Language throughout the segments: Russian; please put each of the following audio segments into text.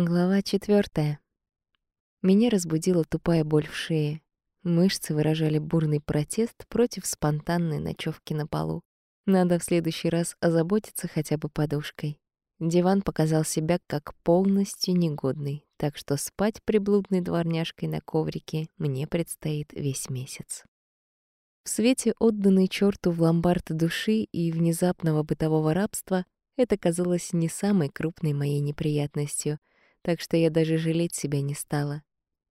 Глава четвертая. Меня разбудила тупая боль в шее. Мышцы выражали бурный протест против спонтанной ночевки на полу. Надо в следующий раз озаботиться хотя бы подушкой. Диван показал себя как полностью негодный, так что спать приблудной дворняжкой на коврике мне предстоит весь месяц. В свете отданной черту в ломбард души и внезапного бытового рабства это казалось не самой крупной моей неприятностью — так что я даже жалеть себя не стала.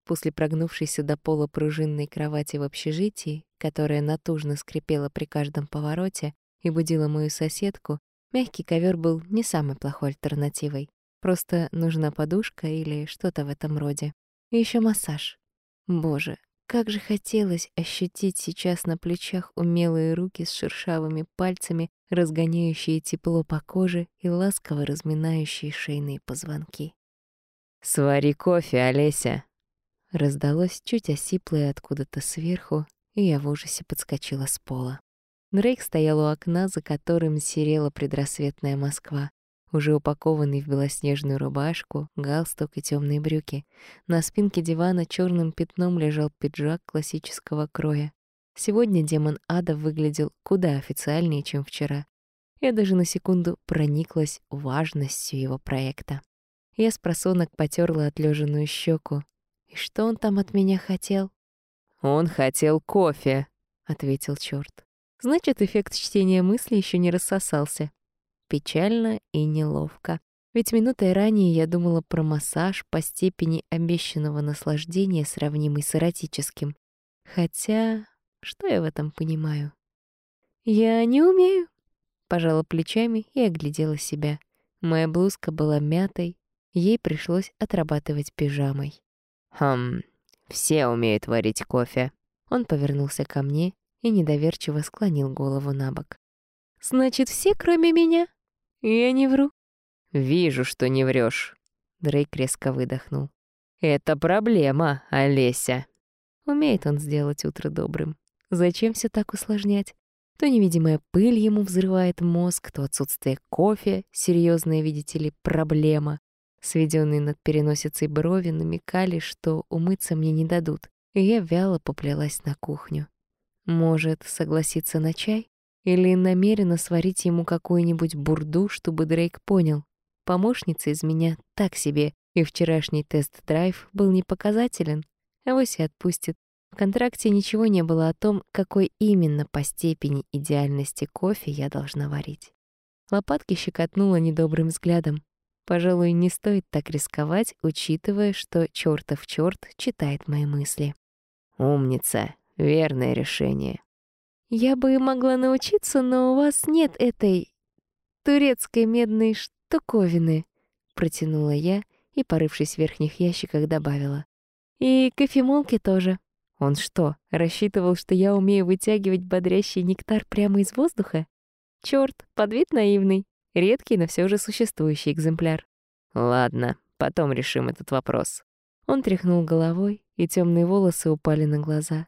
После прогнувшейся до пола пружинной кровати в общежитии, которая натужно скрипела при каждом повороте и будила мою соседку, мягкий ковер был не самой плохой альтернативой. Просто нужна подушка или что-то в этом роде. И еще массаж. Боже, как же хотелось ощутить сейчас на плечах умелые руки с шершавыми пальцами, разгоняющие тепло по коже и ласково разминающие шейные позвонки. «Свари кофе, Олеся!» Раздалось чуть осиплое откуда-то сверху, и я в ужасе подскочила с пола. Дрейк стоял у окна, за которым серела предрассветная Москва, уже упакованный в белоснежную рубашку, галстук и темные брюки. На спинке дивана черным пятном лежал пиджак классического кроя. Сегодня демон ада выглядел куда официальнее, чем вчера. Я даже на секунду прониклась важностью его проекта. Я с просонок потёрла отлеженную щеку. И что он там от меня хотел? «Он хотел кофе», — ответил чёрт. Значит, эффект чтения мысли еще не рассосался. Печально и неловко. Ведь минутой ранее я думала про массаж по степени обещанного наслаждения, сравнимый с эротическим. Хотя, что я в этом понимаю? «Я не умею», — пожала плечами и оглядела себя. Моя блузка была мятой, Ей пришлось отрабатывать пижамой. «Хм, все умеют варить кофе». Он повернулся ко мне и недоверчиво склонил голову на бок. «Значит, все, кроме меня? Я не вру». «Вижу, что не врешь. Дрейк резко выдохнул. «Это проблема, Олеся». Умеет он сделать утро добрым. Зачем все так усложнять? То невидимая пыль ему взрывает мозг, то отсутствие кофе, серьезная, видите ли, проблема. Сведенные над переносицей брови намекали, что умыться мне не дадут, и я вяло поплелась на кухню. Может, согласиться на чай? Или намеренно сварить ему какую-нибудь бурду, чтобы Дрейк понял? Помощница из меня так себе, и вчерашний тест-драйв был непоказателен. Авось и отпустит. В контракте ничего не было о том, какой именно по степени идеальности кофе я должна варить. Лопатки щекотнула недобрым взглядом. Пожалуй, не стоит так рисковать, учитывая, что чёртов чёрт читает мои мысли. Умница, верное решение. Я бы могла научиться, но у вас нет этой турецкой медной штуковины, протянула я и, порывшись в верхних ящиках, добавила. И кофемолки тоже. Он что, рассчитывал, что я умею вытягивать бодрящий нектар прямо из воздуха? Чёрт, подвид наивный. Редкий, но все же существующий экземпляр. Ладно, потом решим этот вопрос. Он тряхнул головой, и темные волосы упали на глаза.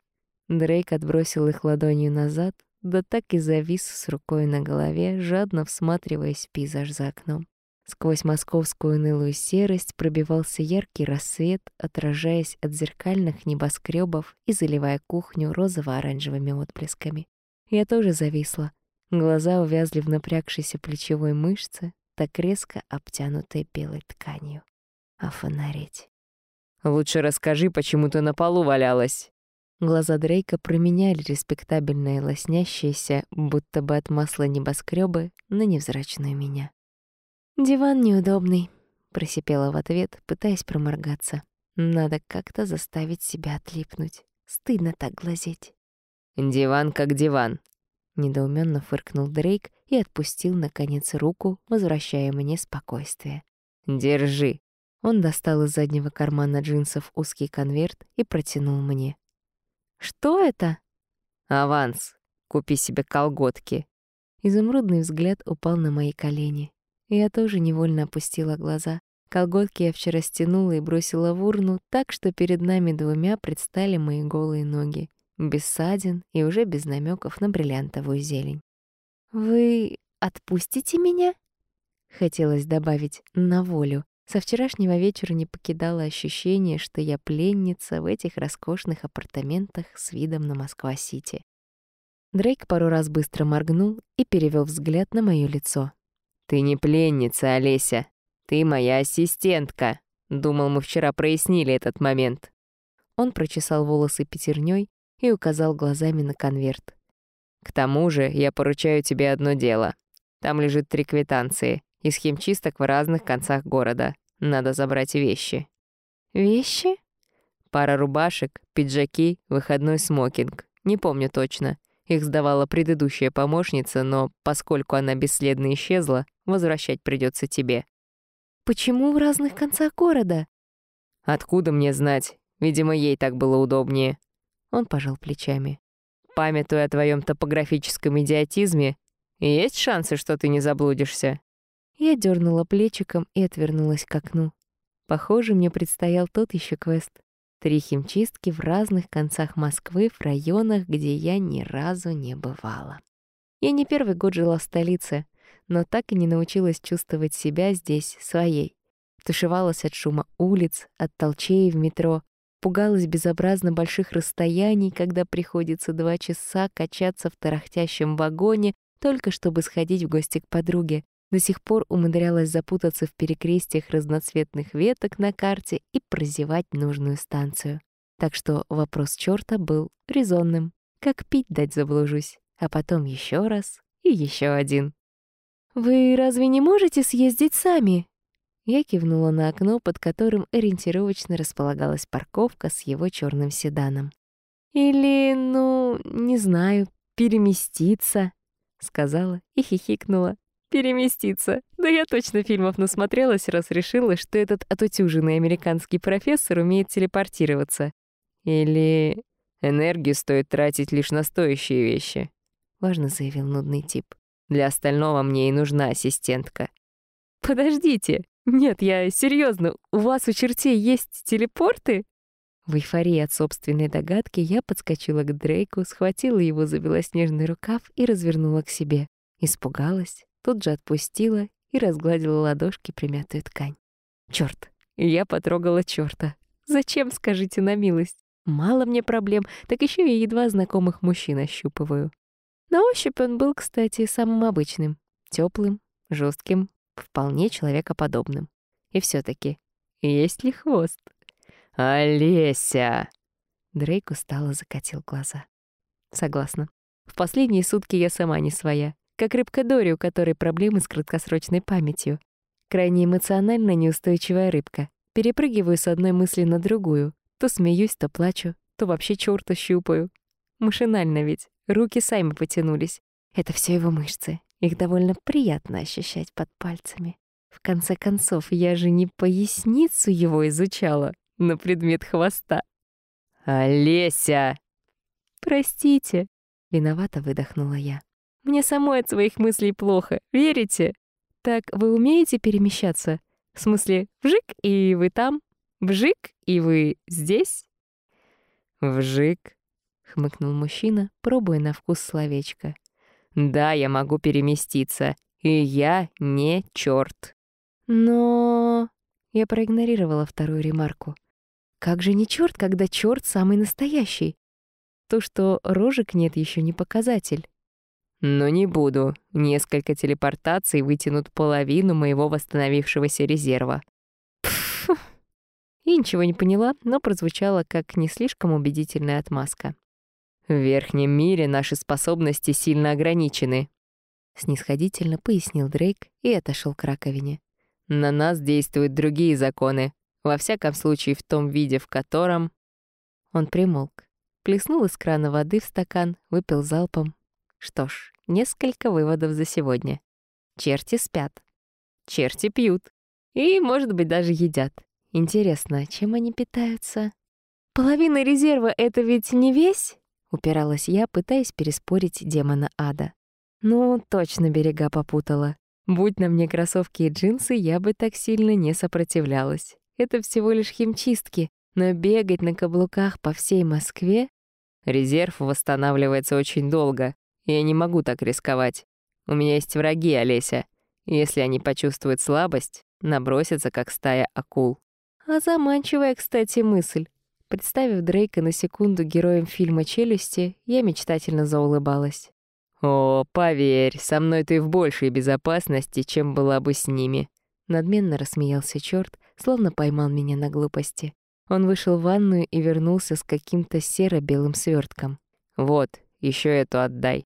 Дрейк отбросил их ладонью назад, да так и завис с рукой на голове, жадно всматриваясь в пейзаж за окном. Сквозь московскую унылую серость пробивался яркий рассвет, отражаясь от зеркальных небоскребов и заливая кухню розово-оранжевыми отблесками. Я тоже зависла, Глаза увязли в напрягшейся плечевой мышце, так резко обтянутой белой тканью. А фонареть. «Лучше расскажи, почему ты на полу валялась». Глаза Дрейка променяли респектабельное лоснящееся, будто бы от масла небоскребы, на невзрачную меня. «Диван неудобный», — просипела в ответ, пытаясь проморгаться. «Надо как-то заставить себя отлипнуть. Стыдно так глазеть». «Диван как диван. Недоуменно фыркнул Дрейк и отпустил, наконец, руку, возвращая мне спокойствие. «Держи». Он достал из заднего кармана джинсов узкий конверт и протянул мне. «Что это?» «Аванс. Купи себе колготки». Изумрудный взгляд упал на мои колени. Я тоже невольно опустила глаза. Колготки я вчера стянула и бросила в урну так, что перед нами двумя предстали мои голые ноги без ссадин и уже без намеков на бриллиантовую зелень. «Вы отпустите меня?» Хотелось добавить «на волю», Со вчерашнего вечера не покидало ощущение, что я пленница в этих роскошных апартаментах с видом на Москва-Сити. Дрейк пару раз быстро моргнул и перевел взгляд на моё лицо. «Ты не пленница, Олеся. Ты моя ассистентка. Думал, мы вчера прояснили этот момент». Он прочесал волосы пятерней и указал глазами на конверт. «К тому же я поручаю тебе одно дело. Там лежит три квитанции из химчисток в разных концах города. Надо забрать вещи». «Вещи?» Пара рубашек, пиджаки, выходной смокинг. Не помню точно. Их сдавала предыдущая помощница, но поскольку она бесследно исчезла, возвращать придется тебе. Почему в разных концах города? Откуда мне знать? Видимо, ей так было удобнее. Он пожал плечами. Памятуя о твоем топографическом идиотизме, есть шансы, что ты не заблудишься. Я дернула плечиком и отвернулась к окну. Похоже, мне предстоял тот еще квест. Три химчистки в разных концах Москвы, в районах, где я ни разу не бывала. Я не первый год жила в столице, но так и не научилась чувствовать себя здесь своей. Тушевалась от шума улиц, от толчей в метро, пугалась безобразно больших расстояний, когда приходится два часа качаться в тарахтящем вагоне, только чтобы сходить в гости к подруге. До сих пор умудрялась запутаться в перекрестиях разноцветных веток на карте и прозевать нужную станцию. Так что вопрос чёрта был резонным. Как пить дать заблужусь, а потом еще раз и еще один. «Вы разве не можете съездить сами?» Я кивнула на окно, под которым ориентировочно располагалась парковка с его черным седаном. «Или, ну, не знаю, переместиться», — сказала и хихикнула. Переместиться. Да я точно фильмов насмотрелась, раз решила, что этот отутюженный американский профессор умеет телепортироваться. Или энергию стоит тратить лишь на стоящие вещи. Важно заявил нудный тип. Для остального мне и нужна ассистентка. Подождите. Нет, я серьезно. У вас у чертей есть телепорты? В эйфории от собственной догадки я подскочила к Дрейку, схватила его за белоснежный рукав и развернула к себе. Испугалась, тут же отпустила и разгладила ладошки примятую ткань. Чёрт, я потрогала чёрта. Зачем, скажите на милость? Мало мне проблем, так ещё и едва знакомых мужчин ощупываю. На ощупь он был, кстати, самым обычным. тёплым, жёстким, вполне человекоподобным. И всё-таки, есть ли хвост? «Олеся!» Дрейк устало закатил глаза. Согласна. В последние сутки я сама не своя как рыбка Дори, у которой проблемы с краткосрочной памятью. Крайне эмоционально неустойчивая рыбка. Перепрыгиваю с одной мысли на другую. То смеюсь, то плачу, то вообще чёрта щупаю. Машинально ведь. Руки сами потянулись. Это все его мышцы. Их довольно приятно ощущать под пальцами. В конце концов, я же не поясницу его изучала на предмет хвоста. «Олеся!» «Простите», — виновато выдохнула я. Мне самой от своих мыслей плохо, верите? Так вы умеете перемещаться? В смысле, вжик, и вы там? Вжик, и вы здесь? Вжик, хмыкнул мужчина, пробуя на вкус словечко. Да, я могу переместиться, и я не чёрт. Но... Я проигнорировала вторую ремарку. Как же не чёрт, когда чёрт самый настоящий? То, что рожек нет, еще не показатель. Но не буду. Несколько телепортаций вытянут половину моего восстановившегося резерва. Пф. И ничего не поняла, но прозвучало как не слишком убедительная отмазка. В верхнем мире наши способности сильно ограничены. Снисходительно пояснил Дрейк и отошел к раковине. На нас действуют другие законы. Во всяком случае, в том виде, в котором... Он примолк. Плеснул из крана воды в стакан, выпил залпом, что ж, несколько выводов за сегодня. Черти спят. Черти пьют. И, может быть, даже едят. Интересно, чем они питаются? Половина резерва — это ведь не весь? Упиралась я, пытаясь переспорить демона ада. Ну, точно берега попутала. Будь на мне кроссовки и джинсы, я бы так сильно не сопротивлялась. Это всего лишь химчистки, но бегать на каблуках по всей Москве... Резерв восстанавливается очень долго, я не могу так рисковать. У меня есть враги, Олеся. Если они почувствуют слабость, набросятся, как стая акул. А заманчивая, кстати, мысль. Представив Дрейка на секунду героем фильма «Челюсти», я мечтательно заулыбалась. «О, поверь, со мной ты в большей безопасности, чем была бы с ними». Надменно рассмеялся чёрт, словно поймал меня на глупости. Он вышел в ванную и вернулся с каким-то серо-белым свёртком. «Вот, ещё эту отдай».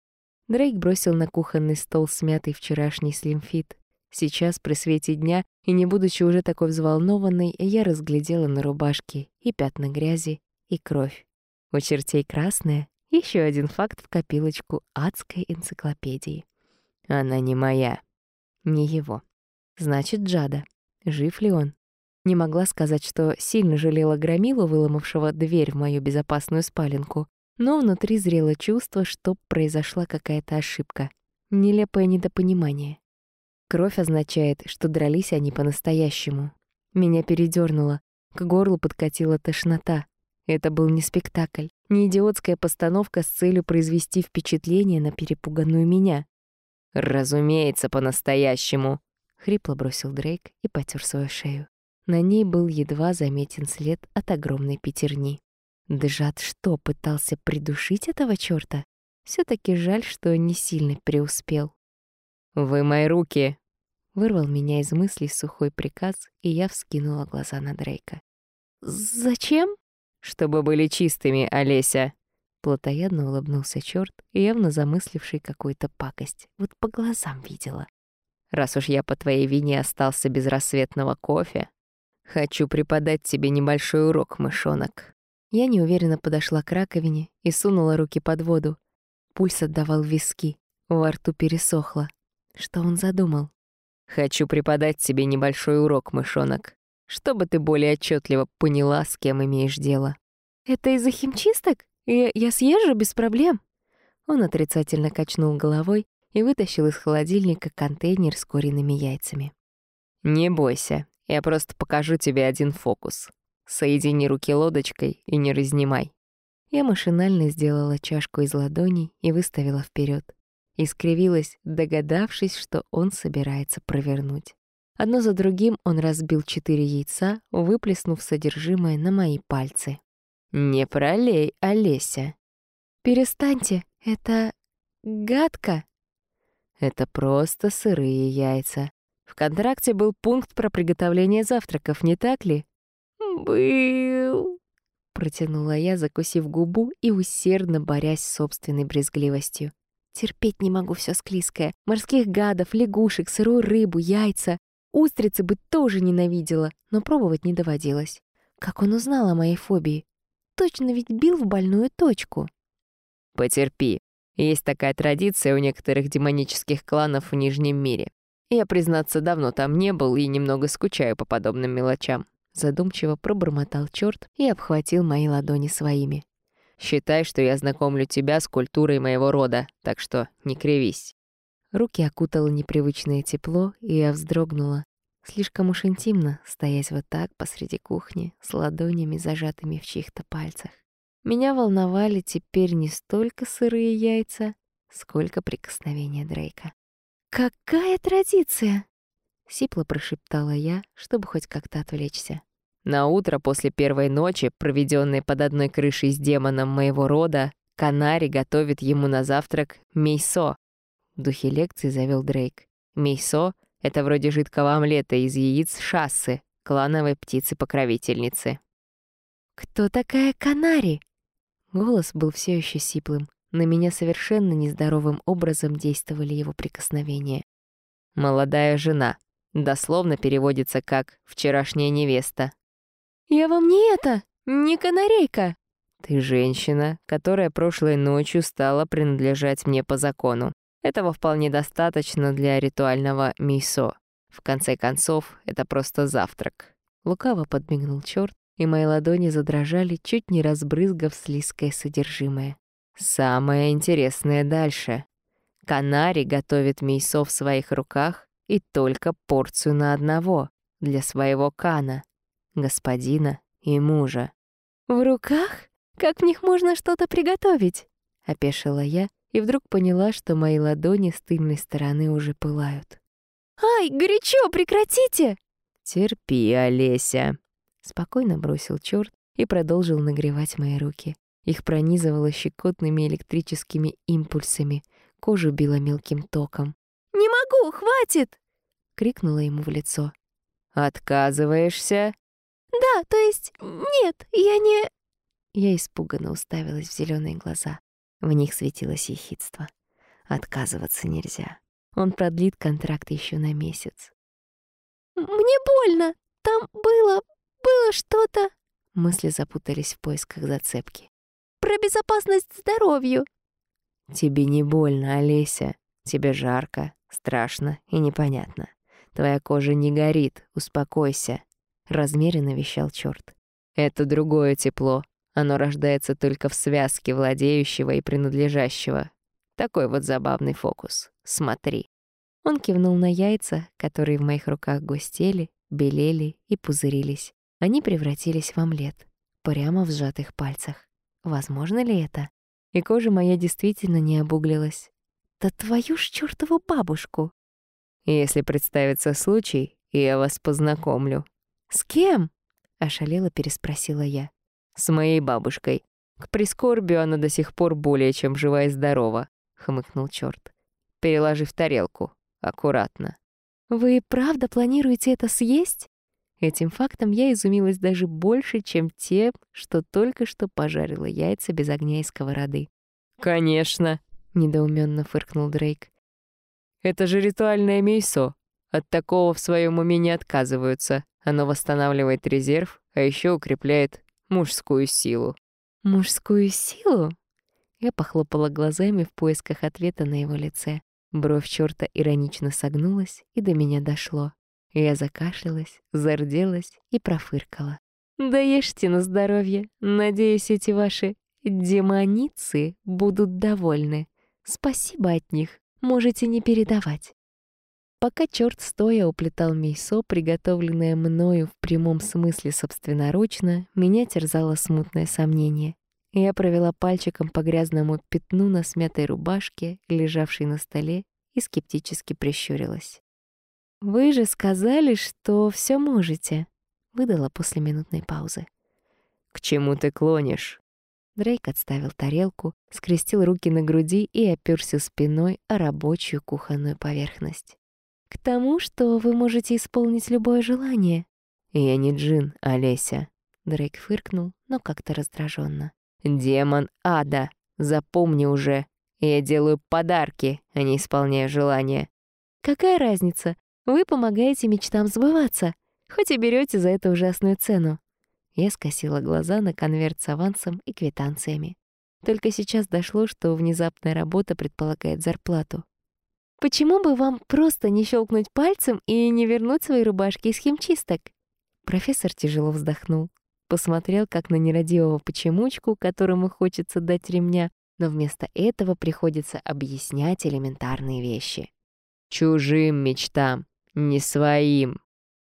Дрейк бросил на кухонный стол смятый вчерашний слимфит. Сейчас, при свете дня, и не будучи уже такой взволнованной, я разглядела на рубашке и пятна грязи, и кровь. У чертей красная — еще один факт в копилочку адской энциклопедии. Она не моя. Не его. Значит, Джада. Жив ли он? Не могла сказать, что сильно жалела громилу, выломавшего дверь в мою безопасную спаленку, но внутри зрело чувство, что произошла какая-то ошибка. Нелепое недопонимание. Кровь означает, что дрались они по-настоящему. Меня передёрнуло, к горлу подкатила тошнота. Это был не спектакль, не идиотская постановка с целью произвести впечатление на перепуганную меня. «Разумеется, по-настоящему», — хрипло бросил Дрейк и потёр свою шею. На ней был едва заметен след от огромной пятерни. Джад что, пытался придушить этого чёрта? всё таки жаль, что не сильно преуспел. «Вы мои руки!» Вырвал меня из мыслей сухой приказ, и я вскинула глаза на Дрейка. «Зачем?» «Чтобы были чистыми, Олеся!» Плотоядно улыбнулся чёрт, явно замысливший какую-то пакость. Вот по глазам видела. «Раз уж я по твоей вине остался без рассветного кофе, хочу преподать тебе небольшой урок, мышонок». Я неуверенно подошла к раковине и сунула руки под воду. Пульс отдавал виски, во рту пересохло. Что он задумал? «Хочу преподать тебе небольшой урок, мышонок, чтобы ты более отчетливо поняла, с кем имеешь дело». «Это из-за химчисток? Я, я съезжу без проблем». Он отрицательно качнул головой и вытащил из холодильника контейнер с куриными яйцами. «Не бойся, я просто покажу тебе один фокус. Соедини руки лодочкой и не разнимай». Я машинально сделала чашку из ладоней и выставила вперед и скривилась, догадавшись, что он собирается провернуть. Одно за другим он разбил четыре яйца, выплеснув содержимое на мои пальцы. «Не пролей, Олеся!» «Перестаньте, это... гадко!» «Это просто сырые яйца. В контракте был пункт про приготовление завтраков, не так ли?» «Был...» Протянула я, закусив губу и усердно борясь с собственной брезгливостью. Терпеть не могу все склизкое. Морских гадов, лягушек, сырую рыбу, яйца. Устрицы бы тоже ненавидела, но пробовать не доводилось. Как он узнал о моей фобии? Точно ведь бил в больную точку. Потерпи. Есть такая традиция у некоторых демонических кланов в Нижнем мире. Я, признаться, давно там не был и немного скучаю по подобным мелочам. Задумчиво пробормотал черт и обхватил мои ладони своими. Считай, что я знакомлю тебя с культурой моего рода, так что не кривись». Руки окутало непривычное тепло, и я вздрогнула. Слишком уж интимно стоять вот так посреди кухни с ладонями, зажатыми в чьих-то пальцах. Меня волновали теперь не столько сырые яйца, сколько прикосновения Дрейка. «Какая традиция?» — сипло прошептала я, чтобы хоть как-то отвлечься. На утро после первой ночи, проведенной под одной крышей с демоном моего рода, Канари готовит ему на завтрак мейсо. В духе лекции завел Дрейк. Мейсо — это вроде жидкого омлета из яиц шассы, клановой птицы-покровительницы. «Кто такая Канари?» Голос был все еще сиплым. На меня совершенно нездоровым образом действовали его прикосновения. «Молодая жена», дословно переводится как «вчерашняя невеста». «Я вам не это, не канарейка!» «Ты женщина, которая прошлой ночью стала принадлежать мне по закону. Этого вполне достаточно для ритуального мисо. В конце концов, это просто завтрак». Лукаво подмигнул чёрт, и мои ладони задрожали, чуть не разбрызгав слизкое содержимое. «Самое интересное дальше. Канари готовит мисо в своих руках и только порцию на одного, для своего кана господина и мужа. «В руках? Как в них можно что-то приготовить?» — опешила я и вдруг поняла, что мои ладони с тыльной стороны уже пылают. «Ай, горячо, прекратите!» «Терпи, Олеся!» Спокойно бросил черт и продолжил нагревать мои руки. Их пронизывало щекотными электрическими импульсами, кожу било мелким током. «Не могу, хватит!» — крикнула ему в лицо. «Отказываешься?» «Да, то есть нет, я не...» Я испуганно уставилась в зеленые глаза. В них светилось ехидство. Отказываться нельзя. Он продлит контракт еще на месяц. «Мне больно! Там было... было что-то...» Мысли запутались в поисках зацепки. «Про безопасность здоровью!» «Тебе не больно, Олеся. Тебе жарко, страшно и непонятно. Твоя кожа не горит, успокойся», — размеренно вещал черт. «Это другое тепло. Оно рождается только в связке владеющего и принадлежащего. Такой вот забавный фокус. Смотри». Он кивнул на яйца, которые в моих руках густели, белели и пузырились. Они превратились в омлет, прямо в сжатых пальцах. Возможно ли это? И кожа моя действительно не обуглилась. Да твою ж чёртову бабушку! Если представится случай, я вас познакомлю. С кем? Ошалела переспросила я. С моей бабушкой. К прискорбию она до сих пор более чем жива и здорова, хмыкнул чёрт. Переложи в тарелку. Аккуратно. Вы правда планируете это съесть? Этим фактом я изумилась даже больше, чем тем, что только что пожарила яйца без огня и сковороды. «Конечно!» — недоуменно фыркнул Дрейк. «Это же ритуальное мейсо. От такого в своем уме не отказываются. Оно восстанавливает резерв, а еще укрепляет мужскую силу». «Мужскую силу?» Я похлопала глазами в поисках ответа на его лице. Бровь черта иронично согнулась, и до меня дошло. Я закашлялась, зарделась и профыркала. «Да ешьте на здоровье. Надеюсь, эти ваши демоницы будут довольны. Спасибо от них. Можете не передавать». Пока черт стоя уплетал мейсо, приготовленное мною в прямом смысле собственноручно, меня терзало смутное сомнение. Я провела пальчиком по грязному пятну на смятой рубашке, лежавшей на столе, и скептически прищурилась. «Вы же сказали, что все можете», — выдала после минутной паузы. «К чему ты клонишь?» Дрейк отставил тарелку, скрестил руки на груди и оперся спиной о рабочую кухонную поверхность. «К тому, что вы можете исполнить любое желание». «Я не джин, Олеся», — Дрейк фыркнул, но как-то раздраженно. «Демон ада! Запомни уже! Я делаю подарки, а не исполняю желания». «Какая разница? Вы помогаете мечтам сбываться, хоть и берете за это ужасную цену». Я скосила глаза на конверт с авансом и квитанциями. Только сейчас дошло, что внезапная работа предполагает зарплату. «Почему бы вам просто не щелкнуть пальцем и не вернуть свои рубашки из химчисток?» Профессор тяжело вздохнул посмотрел как на нерадивого почемучку, которому хочется дать ремня, но вместо этого приходится объяснять элементарные вещи. Чужим мечтам, не своим.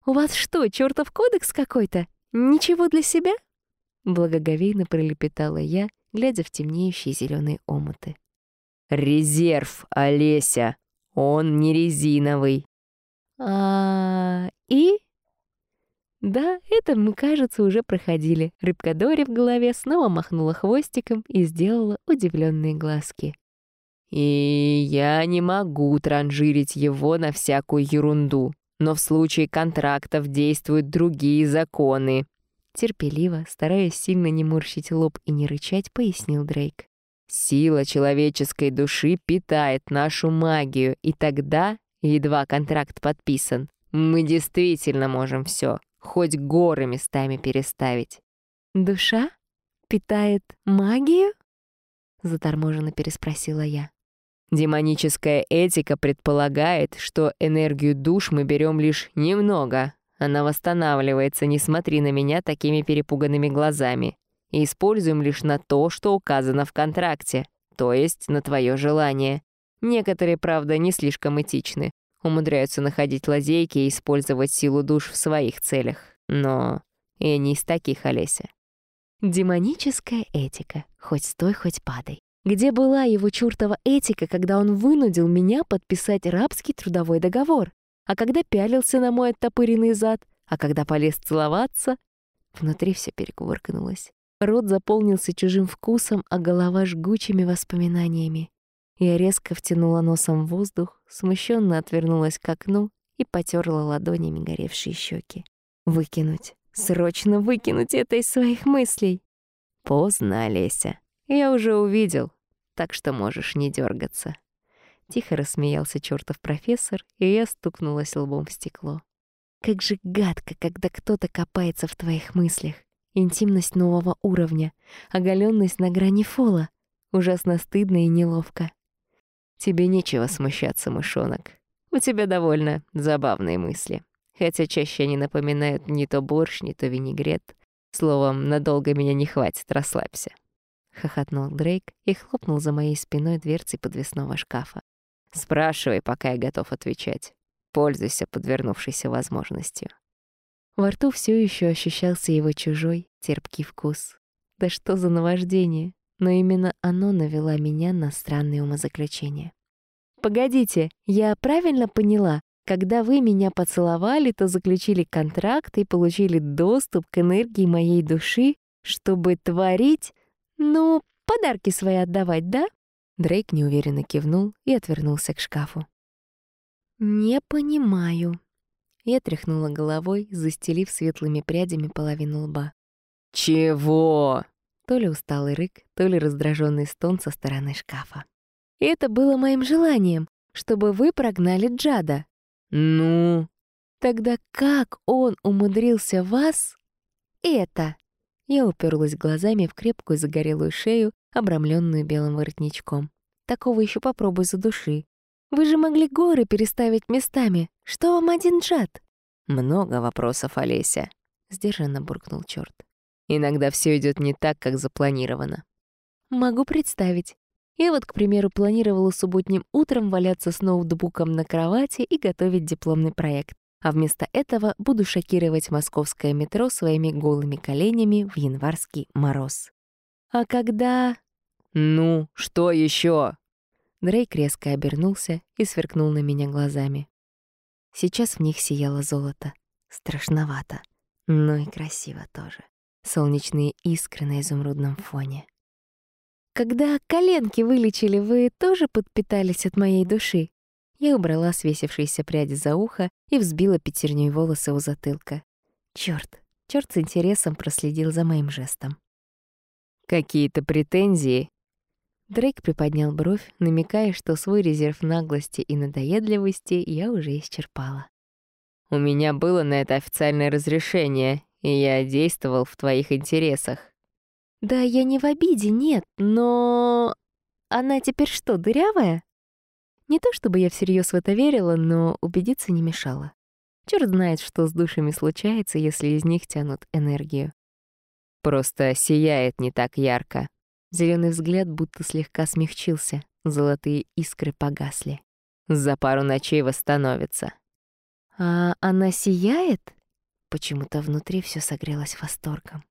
«У вас что, чертов кодекс какой-то? Ничего для себя?» Благоговейно пролепетала я, глядя в темнеющие зеленые омуты. «Резерв, Олеся! Он не резиновый!» «А... и?» Да, это мы, кажется, уже проходили. Рыбка Дори в голове снова махнула хвостиком и сделала удивленные глазки. И я не могу транжирить его на всякую ерунду. Но в случае контрактов действуют другие законы. Терпеливо, стараясь сильно не морщить лоб и не рычать, пояснил Дрейк. Сила человеческой души питает нашу магию, и тогда, едва контракт подписан, мы действительно можем все хоть горы местами переставить. «Душа питает магию?» — заторможенно переспросила я. Демоническая этика предполагает, что энергию душ мы берем лишь немного. Она восстанавливается, не смотри на меня такими перепуганными глазами. И используем лишь на то, что указано в контракте, то есть на твое желание. Некоторые, правда, не слишком этичны умудряются находить лазейки и использовать силу душ в своих целях. Но я не из таких, Олеся. Демоническая этика. Хоть стой, хоть падай. Где была его чертова этика, когда он вынудил меня подписать рабский трудовой договор? а когда пялился на мой оттопыренный зад, а когда полез целоваться. Внутри все перекувыркнулось. Рот заполнился чужим вкусом, а голова жгучими воспоминаниями. Я резко втянула носом воздух, смущенно отвернулась к окну и потерла ладонями горевшие щеки. Выкинуть. Срочно выкинуть это из своих мыслей. Поздно, Олеся. Я уже увидел, так что можешь не дергаться. Тихо рассмеялся чертов профессор, и я стукнулась лбом в стекло. Как же гадко, когда кто-то копается в твоих мыслях. Интимность нового уровня, оголенность на грани фола. Ужасно стыдно и неловко. Тебе нечего смущаться, мышонок. У тебя довольно забавные мысли. Хотя чаще они напоминают не то борщ, не то винегрет. Словом, надолго меня не хватит, расслабься. Хохотнул Дрейк и хлопнул за моей спиной дверцей подвесного шкафа. Спрашивай, пока я готов отвечать. Пользуйся подвернувшейся возможностью. Во рту все еще ощущался его чужой, терпкий вкус. Да что за наваждение! но именно оно навело меня на странные умозаключения. «Погодите, я правильно поняла? Когда вы меня поцеловали, то заключили контракт и получили доступ к энергии моей души, чтобы творить, ну, подарки свои отдавать, да?» Дрейк неуверенно кивнул и отвернулся к шкафу. «Не понимаю». Я тряхнула головой, застелив светлыми прядями половину лба. «Чего?» То ли усталый рык, то ли раздраженный стон со стороны шкафа. И это было моим желанием, чтобы вы прогнали Джада. Ну? Тогда как он умудрился вас... Это... Я уперлась глазами в крепкую загорелую шею, обрамленную белым воротничком. Такого еще попробуй за души. Вы же могли горы переставить местами. Что вам один джад? Много вопросов, Олеся. Сдержанно буркнул черт. Иногда все идет не так, как запланировано. Могу представить. Я вот, к примеру, планировала субботним утром валяться с ноутбуком на кровати и готовить дипломный проект. А вместо этого буду шокировать московское метро своими голыми коленями в январский мороз. А когда... «Ну, что еще? Дрейк резко обернулся и сверкнул на меня глазами. Сейчас в них сияло золото. Страшновато, но и красиво тоже солнечные искры на изумрудном фоне. «Когда коленки вылечили, вы тоже подпитались от моей души?» Я убрала свесившиеся пряди за ухо и взбила пятерней волосы у затылка. Чёрт, чёрт с интересом проследил за моим жестом. «Какие-то претензии?» Дрейк приподнял бровь, намекая, что свой резерв наглости и надоедливости я уже исчерпала. «У меня было на это официальное разрешение, и я действовал в твоих интересах. Да я не в обиде, нет, но... Она теперь что, дырявая? Не то чтобы я всерьез в это верила, но убедиться не мешало. Черт знает, что с душами случается, если из них тянут энергию. Просто сияет не так ярко. Зеленый взгляд будто слегка смягчился, золотые искры погасли. За пару ночей восстановится. А она сияет? Почему-то внутри все согрелось восторгом.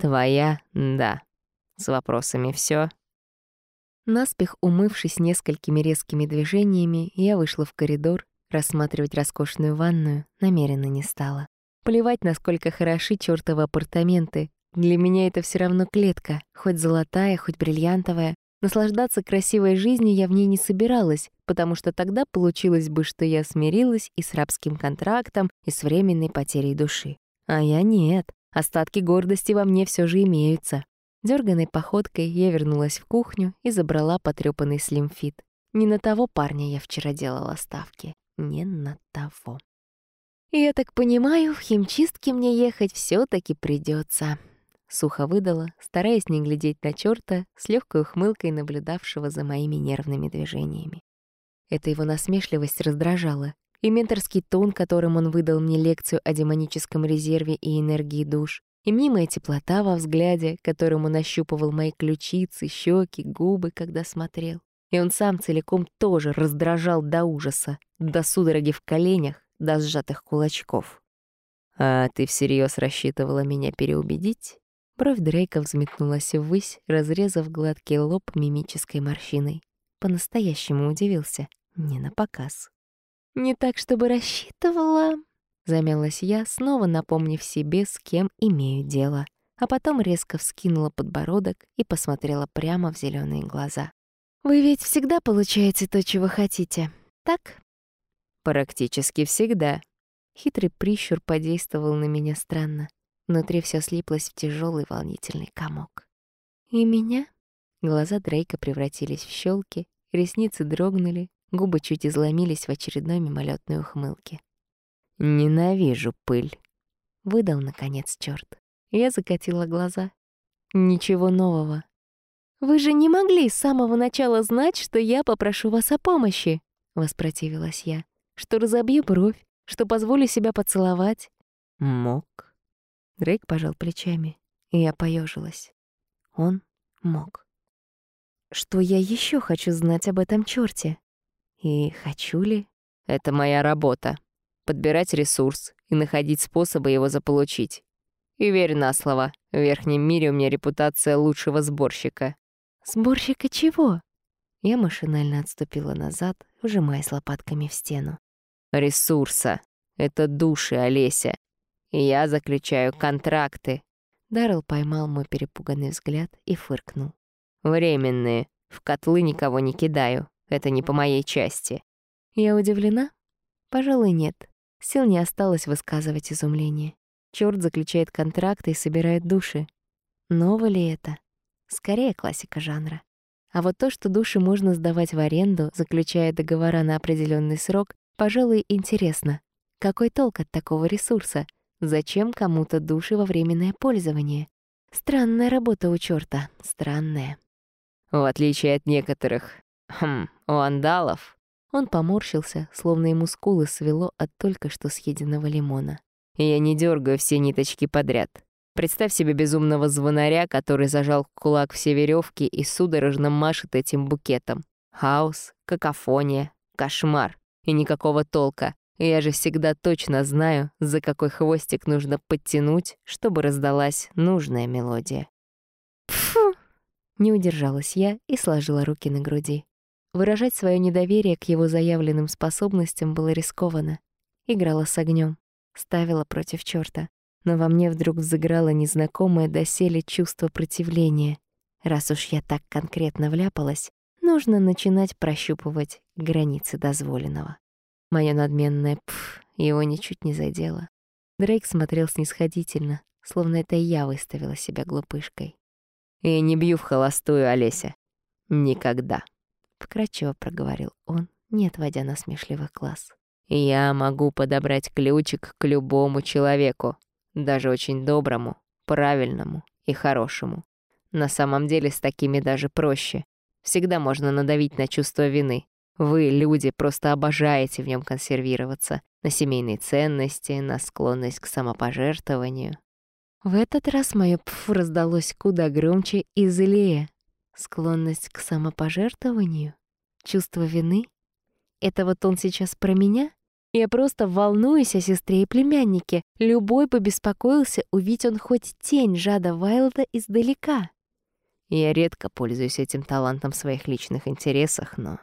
«Твоя — да. С вопросами все. Наспех умывшись несколькими резкими движениями, я вышла в коридор. Рассматривать роскошную ванную намеренно не стала. Плевать, насколько хороши чёртовы апартаменты. Для меня это все равно клетка, хоть золотая, хоть бриллиантовая. Наслаждаться красивой жизнью я в ней не собиралась, потому что тогда получилось бы, что я смирилась и с рабским контрактом, и с временной потерей души. А я нет. Остатки гордости во мне все же имеются. Дёрганной походкой я вернулась в кухню и забрала потрёпанный слимфит. Не на того парня я вчера делала ставки. Не на того. Я так понимаю, в химчистке мне ехать все таки придется. Сухо выдала, стараясь не глядеть на чёрта, с легкой ухмылкой наблюдавшего за моими нервными движениями. Эта его насмешливость раздражала, и менторский тон, которым он выдал мне лекцию о демоническом резерве и энергии душ, и мнимая теплота во взгляде, которым он ощупывал мои ключицы, щеки, губы, когда смотрел. И он сам целиком тоже раздражал до ужаса, до судороги в коленях, до сжатых кулачков. «А ты всерьез рассчитывала меня переубедить?» Бровь Дрейка взметнулась ввысь, разрезав гладкий лоб мимической морщиной. По-настоящему удивился, не на показ. Не так, чтобы рассчитывала. Замялась я, снова напомнив себе, с кем имею дело. А потом резко вскинула подбородок и посмотрела прямо в зеленые глаза. «Вы ведь всегда получаете то, чего хотите, так?» «Практически всегда». Хитрый прищур подействовал на меня странно. Внутри все слиплось в тяжелый волнительный комок. «И меня?» Глаза Дрейка превратились в щелки, ресницы дрогнули, губы чуть изломились в очередной мимолетной ухмылке. «Ненавижу пыль», — выдал, наконец, черт. Я закатила глаза. «Ничего нового». «Вы же не могли с самого начала знать, что я попрошу вас о помощи», — воспротивилась я. «Что разобью бровь, что позволю себя поцеловать». «Мог». Дрейк пожал плечами, и я поежилась. Он мог. Что я еще хочу знать об этом черте? И хочу ли? Это моя работа. Подбирать ресурс и находить способы его заполучить. И верь на слово, в верхнем мире у меня репутация лучшего сборщика. Сборщика чего? Я машинально отступила назад, вжимаясь лопатками в стену. Ресурса. Это души, Олеся. Я заключаю контракты. Даррелл поймал мой перепуганный взгляд и фыркнул. Временные. В котлы никого не кидаю. Это не по моей части. Я удивлена? Пожалуй, нет. Сил не осталось высказывать изумление. Чёрт заключает контракты и собирает души. Ново ли это? Скорее классика жанра. А вот то, что души можно сдавать в аренду, заключая договора на определенный срок, пожалуй, интересно. Какой толк от такого ресурса? Зачем кому-то души во временное пользование? Странная работа у чёрта, странная. В отличие от некоторых, хм, вандалов. Он поморщился, словно ему скулы свело от только что съеденного лимона. Я не дергаю все ниточки подряд. Представь себе безумного звонаря, который зажал в кулак все веревки и судорожно машет этим букетом. Хаос, какофония, кошмар. И никакого толка. Я же всегда точно знаю, за какой хвостик нужно подтянуть, чтобы раздалась нужная мелодия. Фу! Не удержалась я и сложила руки на груди. Выражать свое недоверие к его заявленным способностям было рискованно. Играла с огнем, ставила против чёрта. Но во мне вдруг взыграло незнакомое доселе чувство противления. Раз уж я так конкретно вляпалась, нужно начинать прощупывать границы дозволенного. Моё надменное «пф» его ничуть не задело. Дрейк смотрел снисходительно, словно это я выставила себя глупышкой. Я не бью в холостую, Олеся. Никогда. Вкратчиво проговорил он, не отводя насмешливых глаз. Я могу подобрать ключик к любому человеку, даже очень доброму, правильному и хорошему. На самом деле с такими даже проще. Всегда можно надавить на чувство вины. Вы, люди, просто обожаете в нем консервироваться. На семейные ценности, на склонность к самопожертвованию. В этот раз моё «пф» раздалось куда громче и злее. Склонность к самопожертвованию? Чувство вины? Это вот он сейчас про меня? Я просто волнуюсь о сестре и племяннике. Любой бы беспокоился, увидеть он хоть тень Жада Вайлда издалека. Я редко пользуюсь этим талантом в своих личных интересах, но...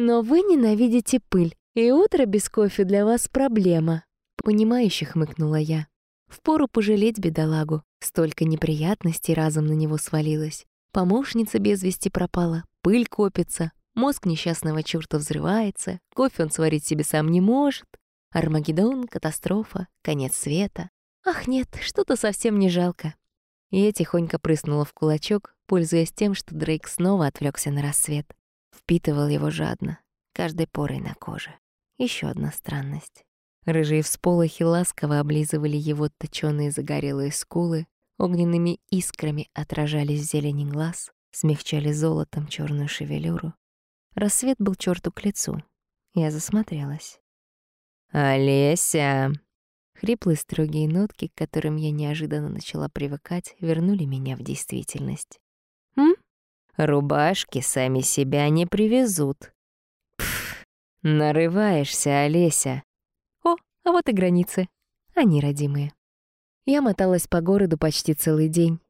Но вы ненавидите пыль, и утро без кофе для вас проблема. Понимающе хмыкнула я. Впору пожалеть бедолагу. Столько неприятностей разом на него свалилось. Помощница без вести пропала, пыль копится, мозг несчастного чёрта взрывается, кофе он сварить себе сам не может. Армагеддон, катастрофа, конец света. Ах нет, что-то совсем не жалко. Я тихонько прыснула в кулачок, пользуясь тем, что Дрейк снова отвлекся на рассвет. Впитывал его жадно, каждой порой на коже. Еще одна странность. Рыжие всполохи ласково облизывали его точёные загорелые скулы, огненными искрами отражались в зелени глаз, смягчали золотом черную шевелюру. Рассвет был черту к лицу. Я засмотрелась. «Олеся!» Хриплые строгие нотки, к которым я неожиданно начала привыкать, вернули меня в действительность. «М? Рубашки сами себя не привезут». «Пф, нарываешься, Олеся!» А вот и границы. Они родимые. Я моталась по городу почти целый день.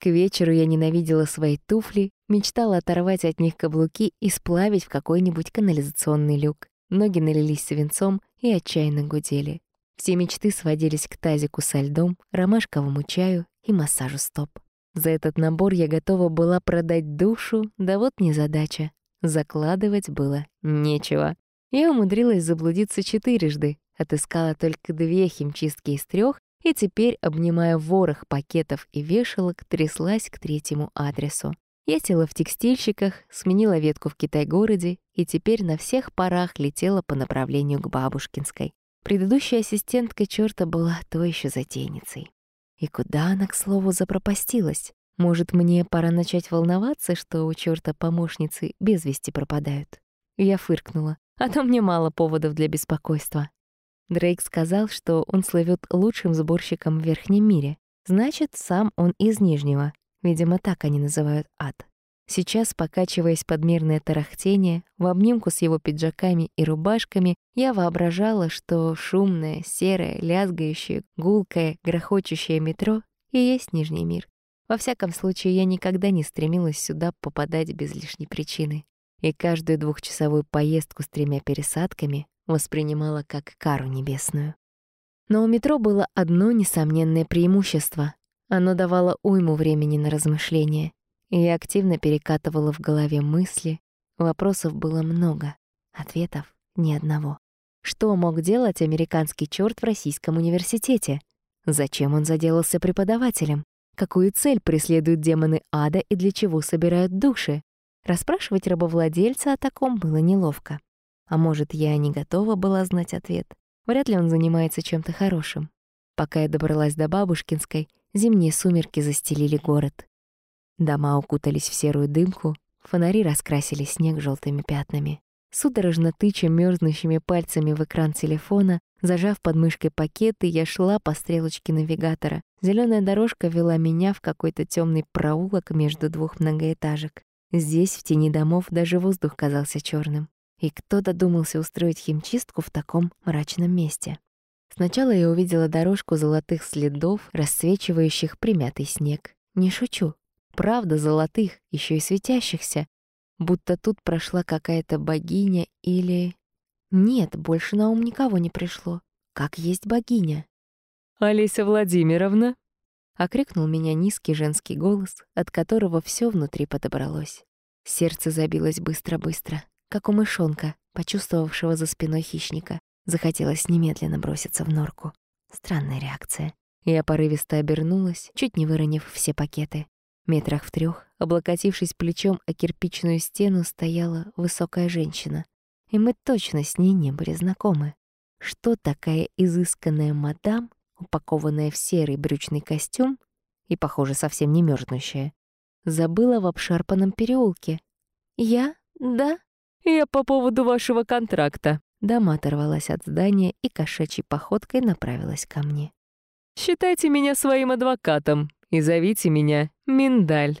К вечеру я ненавидела свои туфли, мечтала оторвать от них каблуки и сплавить в какой-нибудь канализационный люк. Ноги налились свинцом и отчаянно гудели. Все мечты сводились к тазику со льдом, ромашковому чаю и массажу стоп. За этот набор я готова была продать душу, да вот незадача. Закладывать было нечего. Я умудрилась заблудиться четырежды, отыскала только две химчистки из трех и теперь, обнимая ворох пакетов и вешалок, тряслась к третьему адресу. Я села в текстильщиках, сменила ветку в Китай-городе и теперь на всех парах летела по направлению к Бабушкинской. Предыдущая ассистентка чёрта была то еще затейницей. И куда она, к слову, запропастилась? Может, мне пора начать волноваться, что у чёрта помощницы без вести пропадают? Я фыркнула, а то мне мало поводов для беспокойства. Дрейк сказал, что он слывет лучшим сборщиком в Верхнем мире. Значит, сам он из Нижнего. Видимо, так они называют ад. Сейчас, покачиваясь под мирное тарахтение, в обнимку с его пиджаками и рубашками, я воображала, что шумное, серое, лязгающее, гулкое, грохочущее метро и есть Нижний мир. Во всяком случае, я никогда не стремилась сюда попадать без лишней причины. И каждую двухчасовую поездку с тремя пересадками воспринимала как кару небесную. Но у метро было одно несомненное преимущество. Оно давало уйму времени на размышления и я активно перекатывала в голове мысли. Вопросов было много, ответов — ни одного. Что мог делать американский чёрт в российском университете? Зачем он заделался преподавателем? Какую цель преследуют демоны ада и для чего собирают души? Расспрашивать рабовладельца о таком было неловко. А может, я не готова была знать ответ. Вряд ли он занимается чем-то хорошим. Пока я добралась до Бабушкинской, зимние сумерки застелили город. Дома укутались в серую дымку, фонари раскрасили снег желтыми пятнами. Судорожно тыча мерзнущими пальцами в экран телефона, зажав под мышкой пакеты, я шла по стрелочке навигатора. Зеленая дорожка вела меня в какой-то темный проулок между двух многоэтажек. Здесь, в тени домов, даже воздух казался черным. И кто додумался устроить химчистку в таком мрачном месте? Сначала я увидела дорожку золотых следов, расцвечивающих примятый снег. Не шучу, правда золотых, еще и светящихся, будто тут прошла какая-то богиня или... Нет, больше на ум никого не пришло. Как есть богиня. «Олеся Владимировна?» — окрикнул меня низкий женский голос, от которого все внутри подобралось. Сердце забилось быстро-быстро, как у мышонка, почувствовавшего за спиной хищника. Захотелось немедленно броситься в норку. Странная реакция. Я порывисто обернулась, чуть не выронив все пакеты. Метрах в трех, облокотившись плечом о кирпичную стену, стояла высокая женщина. И мы точно с ней не были знакомы. Что такая изысканная мадам, упакованная в серый брючный костюм и, похоже, совсем не мёрзнущая, забыла в обшарпанном переулке? Я? Да? Я по поводу вашего контракта. Дама оторвалась от здания и кошачьей походкой направилась ко мне. «Считайте меня своим адвокатом и зовите меня Миндаль.